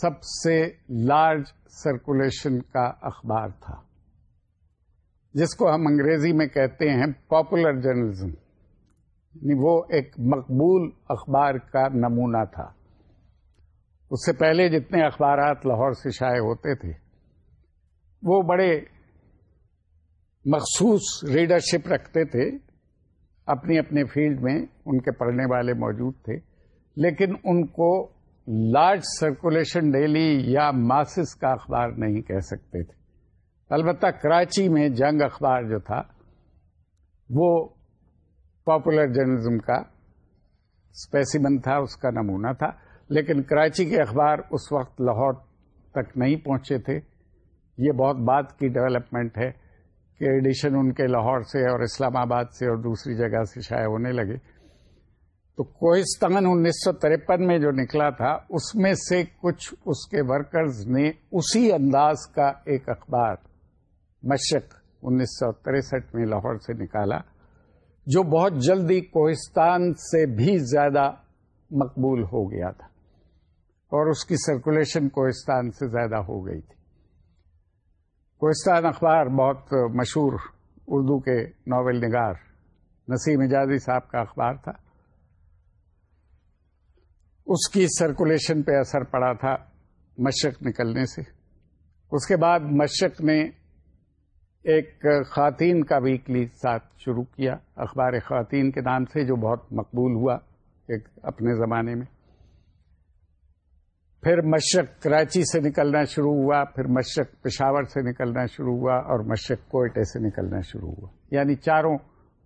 سب سے لارج سرکولیشن کا اخبار تھا جس کو ہم انگریزی میں کہتے ہیں پاپولر جرنلزم یعنی وہ ایک مقبول اخبار کا نمونہ تھا اس سے پہلے جتنے اخبارات لاہور سے شائع ہوتے تھے وہ بڑے مخصوص ریڈرشپ رکھتے تھے اپنی اپنے فیلڈ میں ان کے پڑھنے والے موجود تھے لیکن ان کو لارج سرکولیشن ڈیلی یا ماسس کا اخبار نہیں کہہ سکتے تھے البتہ کراچی میں جنگ اخبار جو تھا وہ پاپولر جرنلزم کا اسپیسیمن تھا اس کا نمونہ تھا لیکن کراچی کے اخبار اس وقت لاہور تک نہیں پہنچے تھے یہ بہت بات کی ڈیولپمنٹ ہے کہ ایڈیشن ان کے لاہور سے اور اسلام آباد سے اور دوسری جگہ سے شائع ہونے لگے تو کوہستان انیس سو ترپن میں جو نکلا تھا اس میں سے کچھ اس کے ورکرز نے اسی انداز کا ایک اخبار مشق انیس سو تریسٹھ میں لاہور سے نکالا جو بہت جلدی کوہستان سے بھی زیادہ مقبول ہو گیا تھا اور اس کی سرکولیشن کوہستان سے زیادہ ہو گئی تھی کوہستان اخبار بہت مشہور اردو کے ناول نگار نسیم اجازی صاحب کا اخبار تھا اس کی سرکولیشن پہ اثر پڑا تھا مشق نکلنے سے اس کے بعد مشق نے ایک خواتین کا ویکلی ساتھ شروع کیا اخبار خواتین کے نام سے جو بہت مقبول ہوا ایک اپنے زمانے میں پھر مشرق کراچی سے نکلنا شروع ہوا پھر مشرق پشاور سے نکلنا شروع ہوا اور مشرق کوئٹے سے نکلنا شروع ہوا یعنی چاروں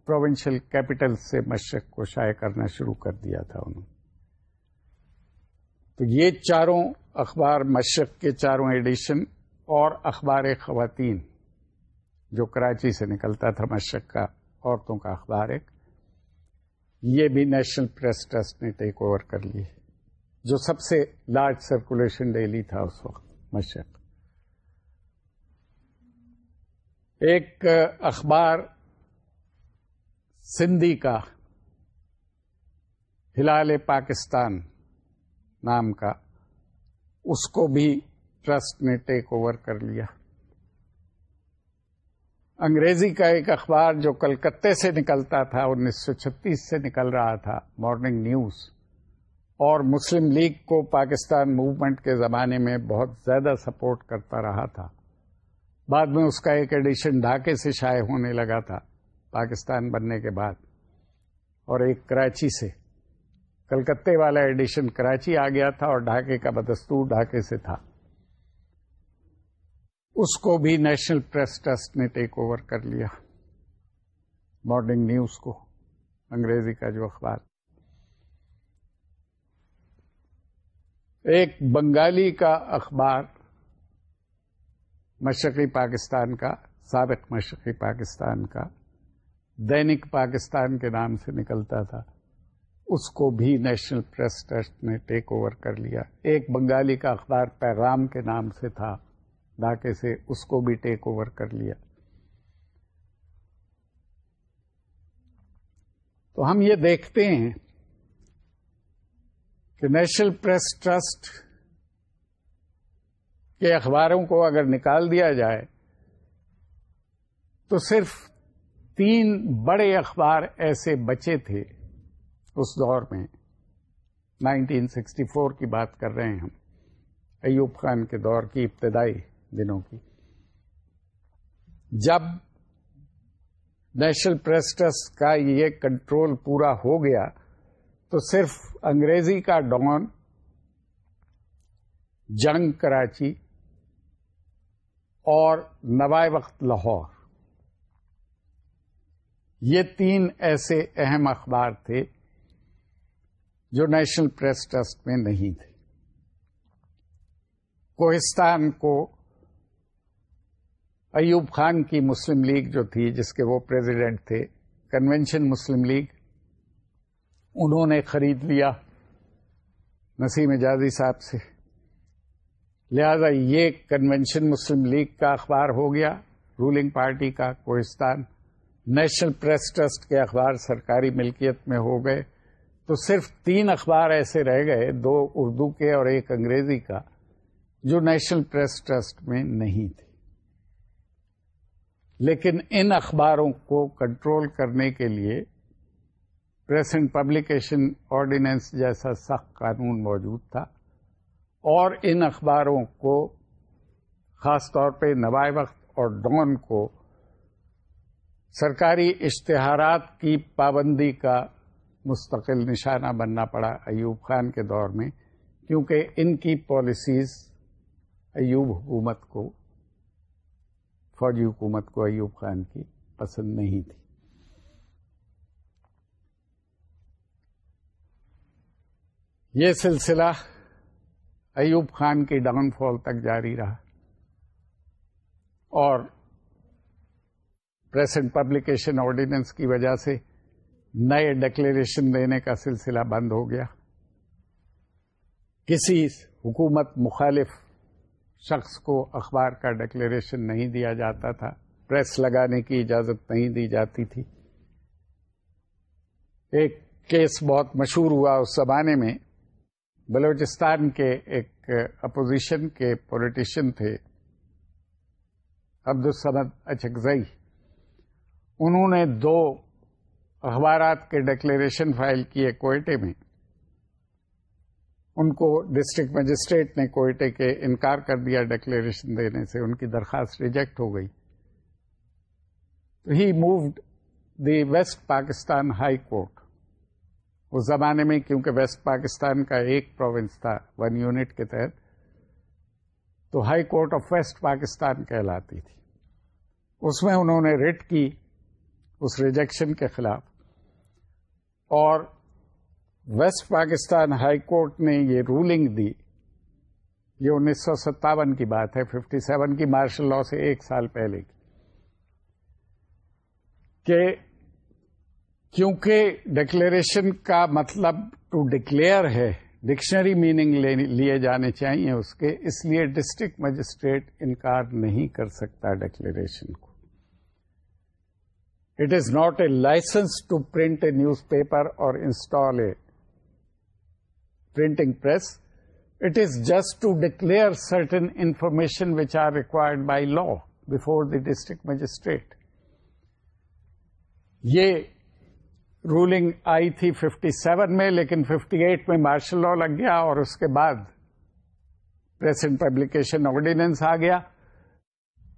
پروونشل کیپٹل سے مشرق کو شائع کرنا شروع کر دیا تھا انہوں نے تو یہ چاروں اخبار مشرق کے چاروں ایڈیشن اور اخبار خواتین جو کراچی سے نکلتا تھا مشق کا عورتوں کا اخبار ایک یہ بھی نیشنل پریس ٹرسٹ نے ٹیک اوور کر لی جو سب سے لارج سرکولیشن ڈیلی تھا اس وقت مشق ایک اخبار سندھی کا ہلال پاکستان نام کا اس کو بھی ٹرسٹ نے ٹیک اوور کر لیا انگریزی کا ایک اخبار جو کلکتے سے نکلتا تھا انیس سو چھتیس سے نکل رہا تھا مارننگ نیوز اور مسلم لیگ کو پاکستان موومنٹ کے زمانے میں بہت زیادہ سپورٹ کرتا رہا تھا بعد میں اس کا ایک ایڈیشن ڈھاکے سے شائع ہونے لگا تھا پاکستان بننے کے بعد اور ایک کراچی سے کلکتے والا ایڈیشن کراچی آ گیا تھا اور ڈھاکے کا بدستور ڈھاکے سے تھا اس کو بھی نیشنل پریس ٹرسٹ نے ٹیک اوور کر لیا مارننگ نیوز کو انگریزی کا جو اخبار ایک بنگالی کا اخبار مشرقی پاکستان کا سابق مشرقی پاکستان کا دینک پاکستان کے نام سے نکلتا تھا اس کو بھی نیشنل پریس ٹرسٹ نے ٹیک اوور کر لیا ایک بنگالی کا اخبار پیغام کے نام سے تھا سے اس کو بھی ٹیک اوور کر لیا تو ہم یہ دیکھتے ہیں کہ نیشنل پریس ٹرسٹ کے اخباروں کو اگر نکال دیا جائے تو صرف تین بڑے اخبار ایسے بچے تھے اس دور میں 1964 کی بات کر رہے ہیں ہم ایوب خان کے دور کی ابتدائی دنوں کی جب نیشنل پریس ٹرسٹ کا یہ کنٹرول پورا ہو گیا تو صرف انگریزی کا ڈون جنگ کراچی اور نوائے وقت لاہور یہ تین ایسے اہم اخبار تھے جو نیشنل پریس ٹرسٹ میں نہیں تھے کوہستان کو ایوب خان کی مسلم لیگ جو تھی جس کے وہ پریزیڈنٹ تھے کنونشن مسلم لیگ انہوں نے خرید لیا نسیم اجازی صاحب سے لہذا یہ کنونشن مسلم لیگ کا اخبار ہو گیا رولنگ پارٹی کا کوہستان نیشنل پریس ٹرسٹ کے اخبار سرکاری ملکیت میں ہو گئے تو صرف تین اخبار ایسے رہ گئے دو اردو کے اور ایک انگریزی کا جو نیشنل پریس ٹرسٹ میں نہیں تھے لیکن ان اخباروں کو کنٹرول کرنے کے لیے پریس اینڈ پبلیکیشن آرڈیننس جیسا سخت قانون موجود تھا اور ان اخباروں کو خاص طور پہ نوائے وقت اور ڈون کو سرکاری اشتہارات کی پابندی کا مستقل نشانہ بننا پڑا ایوب خان کے دور میں کیونکہ ان کی پالیسیز ایوب حکومت کو فوجی حکومت کو ایوب خان کی پسند نہیں تھی یہ سلسلہ ایوب خان کی ڈاؤن فال تک جاری رہا اور پریسنٹ پبلیکیشن آرڈیننس کی وجہ سے نئے ڈکلیریشن دینے کا سلسلہ بند ہو گیا کسی حکومت مخالف شخص کو اخبار کا ڈکلیریشن نہیں دیا جاتا تھا پریس لگانے کی اجازت نہیں دی جاتی تھی ایک کیس بہت مشہور ہوا اس زمانے میں بلوچستان کے ایک اپوزیشن کے پولیٹیشین تھے عبدالصمد اچکزئی انہوں نے دو اخبارات کے ڈکلیریشن فائل کیے کوئٹے میں ان کو ڈسٹرکٹ مجسٹریٹ نے کوئٹے کے انکار کر دیا ڈکلیریشن دینے سے ان کی درخواست ریجیکٹ ہو گئی تو ہی moved the west Pakistan high court اس زمانے میں کیونکہ ویسٹ پاکستان کا ایک پروونس تھا ون یونٹ کے تحت تو high court of west Pakistan کہلاتی تھی اس میں انہوں نے ریٹ کی اس ریجیکشن کے خلاف اور ویسٹ پاکستان ہائی کورٹ نے یہ رولنگ دی یہ انیس سو ستاون کی بات ہے ففٹی سیون کی مارشل لا سے ایک سال پہلے کی کہ کیونکہ ڈکلیریشن کا مطلب ٹو ڈکلیئر ہے ڈکشنری میننگ لیے جانے چاہیے اس کے اس لیے ڈسٹرکٹ مجسٹریٹ انکار نہیں کر سکتا ڈکلیریشن کو it is not a licence to print a newspaper اور install a printing is just to declare certain information which are required by law before the district magistrate یہ رولنگ آئی تھی fifty seven میں لیکن fifty eight میں martial law لگ گیا اور اس کے بعد اینڈ پبلیکیشن آرڈیننس آ گیا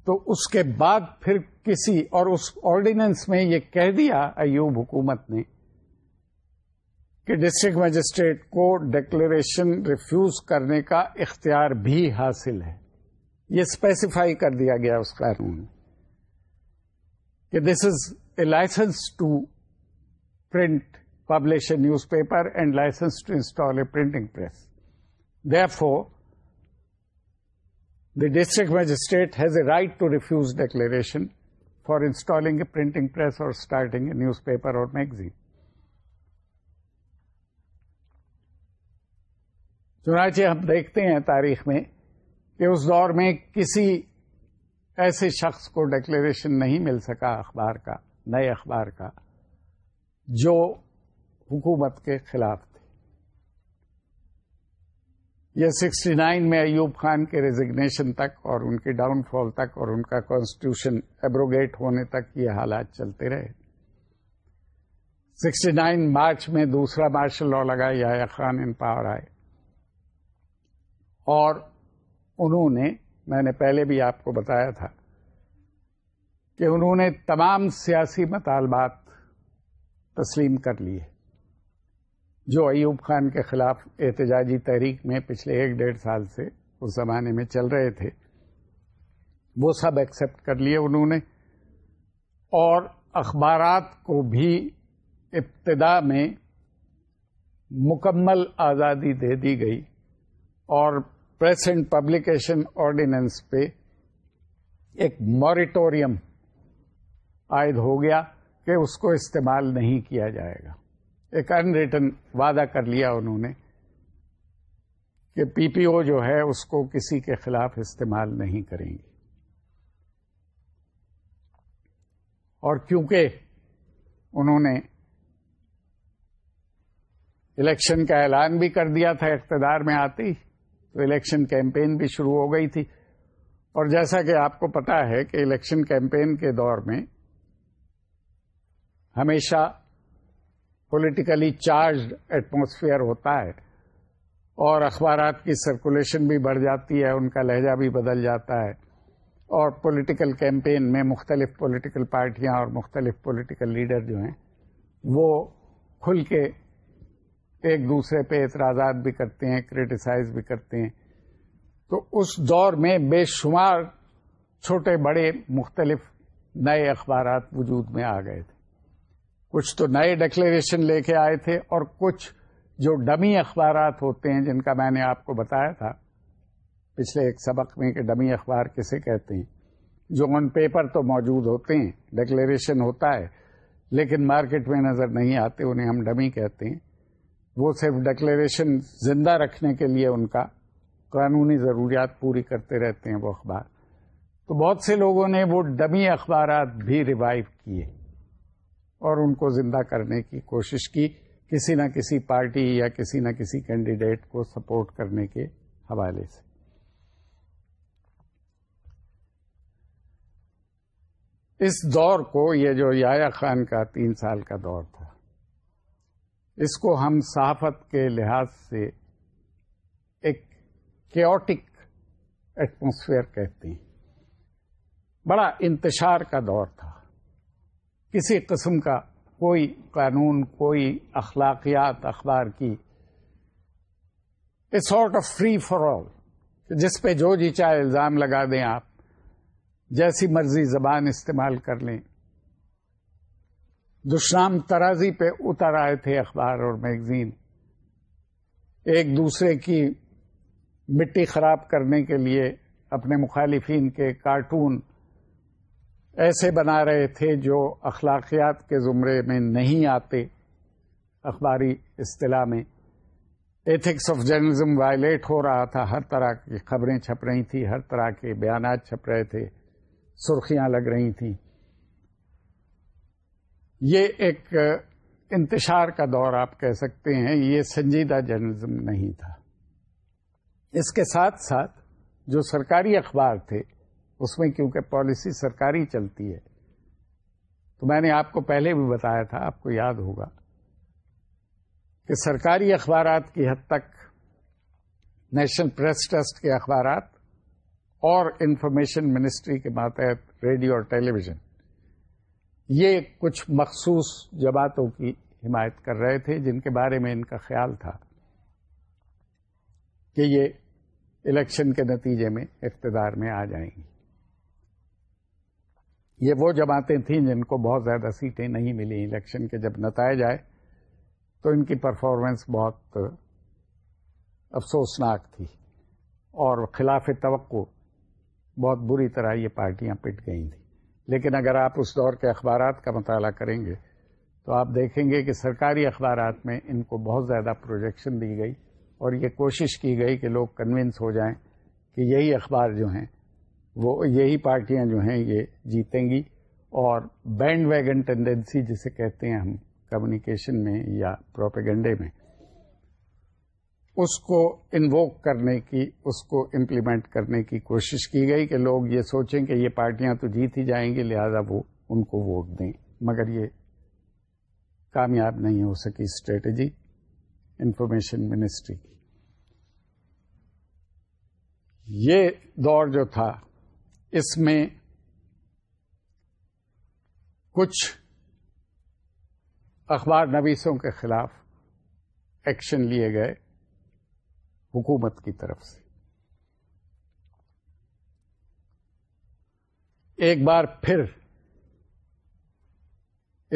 تو اس کے بعد پھر کسی اور اس آرڈیننس میں یہ کہہ دیا ایوب حکومت نے کہ ڈسٹرکٹ مجسٹریٹ کو ڈکلریشن ریفیوز کرنے کا اختیار بھی حاصل ہے یہ اسپیسیفائی کر دیا گیا اس قانون کہ this is a licence to print publish a newspaper and licence to install a printing the for the district magistrate has a right to refuse declaration for installing a printing press اور starting a newspaper اور magazine چنانچہ ہم دیکھتے ہیں تاریخ میں کہ اس دور میں کسی ایسے شخص کو ڈکلیریشن نہیں مل سکا اخبار کا نئے اخبار کا جو حکومت کے خلاف تھے یہ سکسٹی نائن میں ایوب خان کے ریزگنیشن تک اور ان کے ڈاؤن فال تک اور ان کا کانسٹیٹیوشن ایبروگیٹ ہونے تک یہ حالات چلتے رہے سکسٹی نائن مارچ میں دوسرا مارشل لا لگا یا خان ان پاور آئے اور انہوں نے میں نے پہلے بھی آپ کو بتایا تھا کہ انہوں نے تمام سیاسی مطالبات تسلیم کر لیے جو ایوب خان کے خلاف احتجاجی تحریک میں پچھلے ایک ڈیڑھ سال سے اس زمانے میں چل رہے تھے وہ سب ایکسپٹ کر لیے انہوں نے اور اخبارات کو بھی ابتدا میں مکمل آزادی دے دی گئی اور اینڈ پبلیکیشن آرڈیننس پہ ایک موریٹوریم عائد ہو گیا کہ اس کو استعمال نہیں کیا جائے گا ایک ان ریٹن وعدہ کر لیا انہوں نے کہ پی پی او جو ہے اس کو کسی کے خلاف استعمال نہیں کریں گے اور کیونکہ انہوں نے الیکشن کا اعلان بھی کر دیا تھا اقتدار میں آتی تو الیکشن کیمپین بھی شروع ہو گئی تھی اور جیسا کہ آپ کو پتا ہے کہ الیکشن کیمپین کے دور میں ہمیشہ پولیٹیکلی چارجڈ ایٹماسفیئر ہوتا ہے اور اخبارات کی سرکولیشن بھی بڑھ جاتی ہے ان کا لہجہ بھی بدل جاتا ہے اور پولیٹیکل کیمپین میں مختلف پولیٹیکل پارٹیاں اور مختلف پولیٹیکل لیڈر جو ہیں وہ کھل کے ایک دوسرے پہ اعتراضات بھی کرتے ہیں کریٹیسائز بھی کرتے ہیں تو اس دور میں بے شمار چھوٹے بڑے مختلف نئے اخبارات وجود میں آ گئے تھے کچھ تو نئے ڈکلیریشن لے کے آئے تھے اور کچھ جو ڈمی اخبارات ہوتے ہیں جن کا میں نے آپ کو بتایا تھا پچھلے ایک سبق میں کہ ڈمی اخبار کسے کہتے ہیں جو آن پیپر تو موجود ہوتے ہیں ڈکلیریشن ہوتا ہے لیکن مارکیٹ میں نظر نہیں آتے انہیں ہم ڈمی کہتے ہیں وہ صرف ڈکلیریشن زندہ رکھنے کے لیے ان کا قانونی ضروریات پوری کرتے رہتے ہیں وہ اخبار تو بہت سے لوگوں نے وہ ڈمی اخبارات بھی ریوائو کیے اور ان کو زندہ کرنے کی کوشش کی کسی نہ کسی پارٹی یا کسی نہ کسی کینڈیڈیٹ کو سپورٹ کرنے کے حوالے سے اس دور کو یہ جو یا خان کا تین سال کا دور تھا اس کو ہم صحافت کے لحاظ سے ایک کیوٹک ایٹموسفیئر کہتے ہیں بڑا انتشار کا دور تھا کسی قسم کا کوئی قانون کوئی اخلاقیات اخبار کی sort of free for all جس پہ جو جی چاہے الزام لگا دیں آپ جیسی مرضی زبان استعمال کر لیں دشنام ترازی پہ اتر آئے تھے اخبار اور میگزین ایک دوسرے کی مٹی خراب کرنے کے لیے اپنے مخالفین کے کارٹون ایسے بنا رہے تھے جو اخلاقیات کے زمرے میں نہیں آتے اخباری اصطلاح میں ایتھکس آف جرنلزم وائلیٹ ہو رہا تھا ہر طرح کی خبریں چھپ رہی تھیں ہر طرح کے بیانات چھپ رہے تھے سرخیاں لگ رہی تھیں یہ ایک انتشار کا دور آپ کہہ سکتے ہیں یہ سنجیدہ جرنلزم نہیں تھا اس کے ساتھ ساتھ جو سرکاری اخبار تھے اس میں کیونکہ پالیسی سرکاری چلتی ہے تو میں نے آپ کو پہلے بھی بتایا تھا آپ کو یاد ہوگا کہ سرکاری اخبارات کی حد تک نیشنل پریس ٹرسٹ کے اخبارات اور انفارمیشن منسٹری کے ماتحت ریڈیو اور ٹیلی ویژن یہ کچھ مخصوص جماعتوں کی حمایت کر رہے تھے جن کے بارے میں ان کا خیال تھا کہ یہ الیکشن کے نتیجے میں اقتدار میں آ جائیں گی یہ وہ جماعتیں تھیں جن کو بہت زیادہ سیٹیں نہیں ملی الیکشن کے جب نتائج جائے تو ان کی پرفارمنس بہت افسوسناک تھی اور خلاف توقع بہت بری طرح یہ پارٹیاں پٹ گئی تھیں لیکن اگر آپ اس دور کے اخبارات کا مطالعہ کریں گے تو آپ دیکھیں گے کہ سرکاری اخبارات میں ان کو بہت زیادہ پروجیکشن دی گئی اور یہ کوشش کی گئی کہ لوگ کنونس ہو جائیں کہ یہی اخبار جو ہیں وہ یہی پارٹیاں جو ہیں یہ جیتیں گی اور بینڈ ویگن ٹینڈنسی جسے کہتے ہیں ہم کمیونیکیشن میں یا پروپیگنڈے میں اس کو انووک کرنے کی اس کو امپلیمنٹ کرنے کی کوشش کی گئی کہ لوگ یہ سوچیں کہ یہ پارٹیاں تو جیت ہی جائیں گی لہذا وہ ان کو ووٹ دیں مگر یہ کامیاب نہیں ہو سکی اسٹریٹجی انفارمیشن منسٹری کی یہ دور جو تھا اس میں کچھ اخبار نویسوں کے خلاف ایکشن لیے گئے حکومت کی طرف سے ایک بار پھر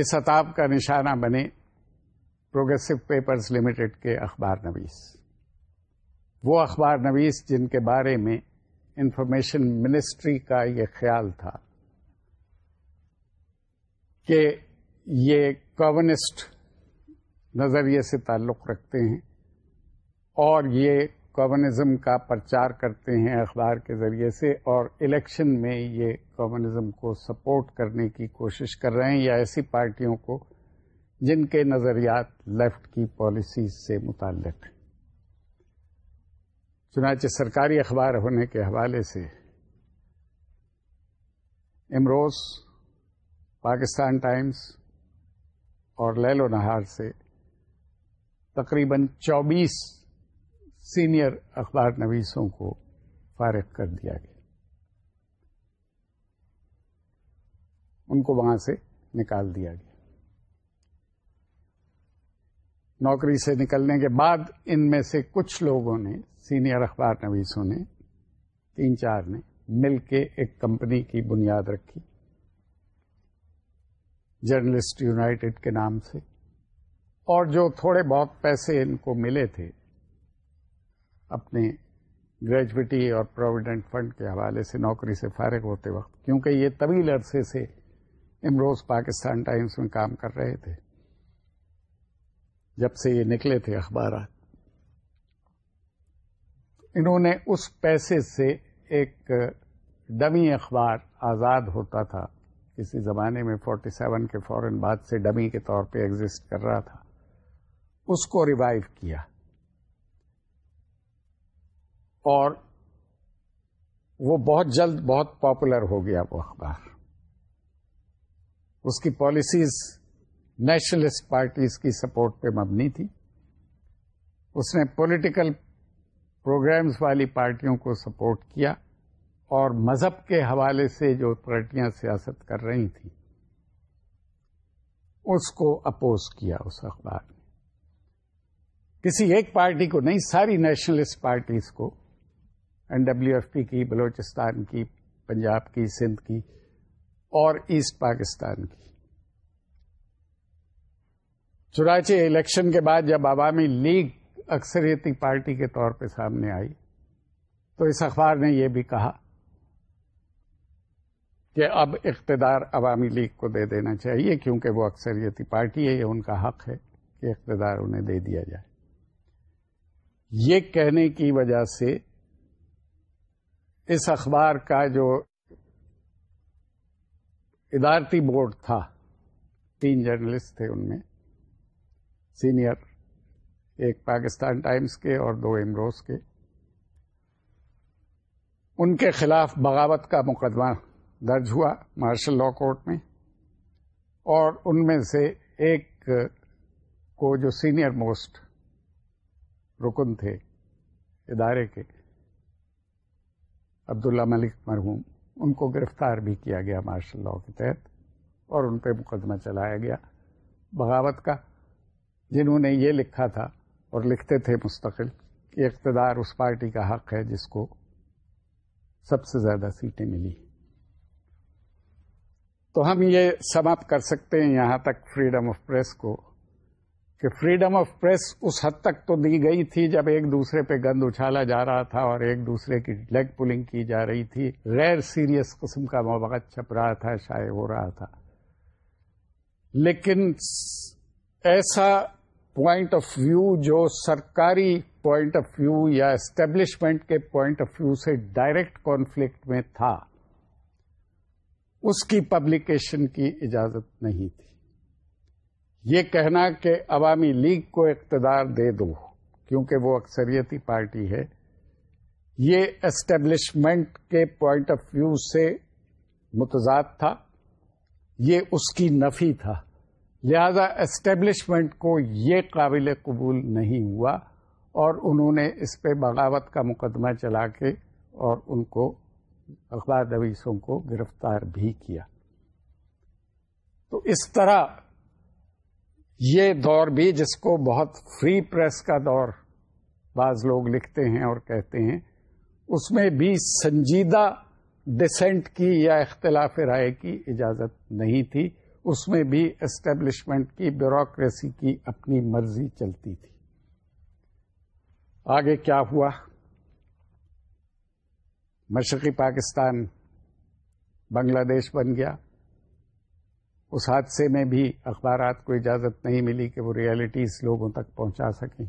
اس خطاب کا نشانہ بنے پروگریسو پیپرز لمیٹڈ کے اخبار نویس وہ اخبار نویس جن کے بارے میں انفارمیشن منسٹری کا یہ خیال تھا کہ یہ کامسٹ نظریے سے تعلق رکھتے ہیں اور یہ کامزم کا پرچار کرتے ہیں اخبار کے ذریعے سے اور الیکشن میں یہ کامزم کو سپورٹ کرنے کی کوشش کر رہے ہیں یا ایسی پارٹیوں کو جن کے نظریات لیفٹ کی پالیسی سے متعلق ہیں چنانچہ سرکاری اخبار ہونے کے حوالے سے امروز پاکستان ٹائمز اور لیلو و نہار سے تقریباً چوبیس سینئر اخبار نویسوں کو فارغ کر دیا گیا ان کو وہاں سے نکال دیا گیا نوکری سے نکلنے کے بعد ان میں سے کچھ لوگوں نے سینئر اخبار نویسوں نے تین چار نے مل کے ایک کمپنی کی بنیاد رکھی جرنلسٹ یونائٹڈ کے نام سے اور جو تھوڑے بہت پیسے ان کو ملے تھے اپنے گریجویٹی اور پروویڈنٹ فنڈ کے حوالے سے نوکری سے فارغ ہوتے وقت کیونکہ یہ طویل عرصے سے امروز پاکستان ٹائمز میں کام کر رہے تھے جب سے یہ نکلے تھے اخبارات انہوں نے اس پیسے سے ایک ڈمی اخبار آزاد ہوتا تھا کسی زمانے میں فورٹی سیون کے فوراً بعد سے ڈمی کے طور پہ ایگزٹ کر رہا تھا اس کو ریوائیو کیا اور وہ بہت جلد بہت پاپولر ہو گیا وہ اخبار اس کی پالیسیز نیشنلسٹ پارٹیز کی سپورٹ پہ مبنی تھی اس نے پولیٹیکل پروگرامز والی پارٹیوں کو سپورٹ کیا اور مذہب کے حوالے سے جو پارٹیاں سیاست کر رہی تھیں اس کو اپوز کیا اس اخبار نے کسی ایک پارٹی کو نہیں ساری نیشنلسٹ پارٹیز کو این ایف پی کی بلوچستان کی پنجاب کی سندھ کی اور ایسٹ پاکستان کی چنانچہ الیکشن کے بعد جب عوامی لیگ اکثریتی پارٹی کے طور پہ سامنے آئی تو اس اخبار نے یہ بھی کہا کہ اب اقتدار عوامی لیگ کو دے دینا چاہیے کیونکہ وہ اکثریتی پارٹی ہے یہ ان کا حق ہے کہ اقتدار انہیں دے دیا جائے یہ کہنے کی وجہ سے اس اخبار کا جو ادارتی بورڈ تھا تین جرنلسٹ تھے ان میں سینئر ایک پاکستان ٹائمز کے اور دو امروز کے ان کے خلاف بغاوت کا مقدمہ درج ہوا مارشل لا کورٹ میں اور ان میں سے ایک کو جو سینئر موسٹ رکن تھے ادارے کے عبداللہ ملک مرحوم ان کو گرفتار بھی کیا گیا مارشل اللہ کے تحت اور ان پہ مقدمہ چلایا گیا بغاوت کا جنہوں نے یہ لکھا تھا اور لکھتے تھے مستقل کہ اقتدار اس پارٹی کا حق ہے جس کو سب سے زیادہ سیٹیں ملی تو ہم یہ سماپت کر سکتے ہیں یہاں تک فریڈم آف پریس کو کہ فریڈم آف پریس اس حد تک تو دی گئی تھی جب ایک دوسرے پہ گند اچھالا جا رہا تھا اور ایک دوسرے کی لیگ پولنگ کی جا رہی تھی غیر سیریس قسم کا مواقع چھپ رہا تھا شائع ہو رہا تھا لیکن ایسا پوائنٹ آف ویو جو سرکاری پوائنٹ آف ویو یا اسٹیبلشمنٹ کے پوائنٹ آف ویو سے ڈائریکٹ کانفلکٹ میں تھا اس کی پبلیکیشن کی اجازت نہیں تھی یہ کہنا کہ عوامی لیگ کو اقتدار دے دو کیونکہ وہ اکثریتی پارٹی ہے یہ اسٹیبلشمنٹ کے پوائنٹ آف ویو سے متضاد تھا یہ اس کی نفی تھا لہذا اسٹیبلشمنٹ کو یہ قابل قبول نہیں ہوا اور انہوں نے اس پہ بغاوت کا مقدمہ چلا کے اور ان کو اخبار نویسوں کو گرفتار بھی کیا تو اس طرح یہ دور بھی جس کو بہت فری پریس کا دور بعض لوگ لکھتے ہیں اور کہتے ہیں اس میں بھی سنجیدہ ڈسینٹ کی یا اختلاف رائے کی اجازت نہیں تھی اس میں بھی اسٹیبلشمنٹ کی بیوروکریسی کی اپنی مرضی چلتی تھی آگے کیا ہوا مشرقی پاکستان بنگلہ دیش بن گیا اس حادثے میں بھی اخبارات کو اجازت نہیں ملی کہ وہ ریالٹیز لوگوں تک پہنچا سکیں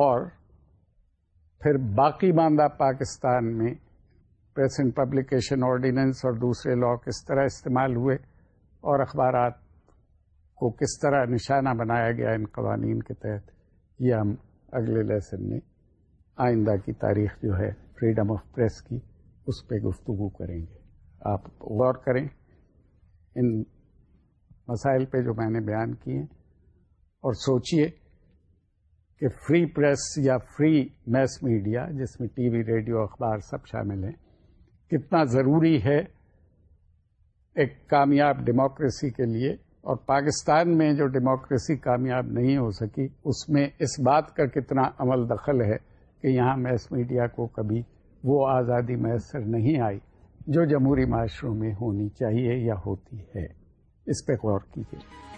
اور پھر باقی باندہ پاکستان میں پریس اینڈ پبلیکیشن آرڈیننس اور دوسرے لاء کس طرح استعمال ہوئے اور اخبارات کو کس طرح نشانہ بنایا گیا ان قوانین کے تحت یہ ہم اگلے لیسن میں آئندہ کی تاریخ جو ہے فریڈم آف پریس کی اس پہ گفتگو کریں گے آپ غور کریں ان مسائل پہ جو میں نے بیان کیے اور سوچئے کہ فری پریس یا فری میس میڈیا جس میں ٹی وی ریڈیو اخبار سب شامل ہیں کتنا ضروری ہے ایک کامیاب ڈیموکریسی کے لیے اور پاکستان میں جو ڈیموکریسی کامیاب نہیں ہو سکی اس میں اس بات کا کتنا عمل دخل ہے کہ یہاں میس میڈیا کو کبھی وہ آزادی میسر نہیں آئی جو جمہوری معاشروں میں ہونی چاہیے یا ہوتی ہے اس پہ غور کیجیے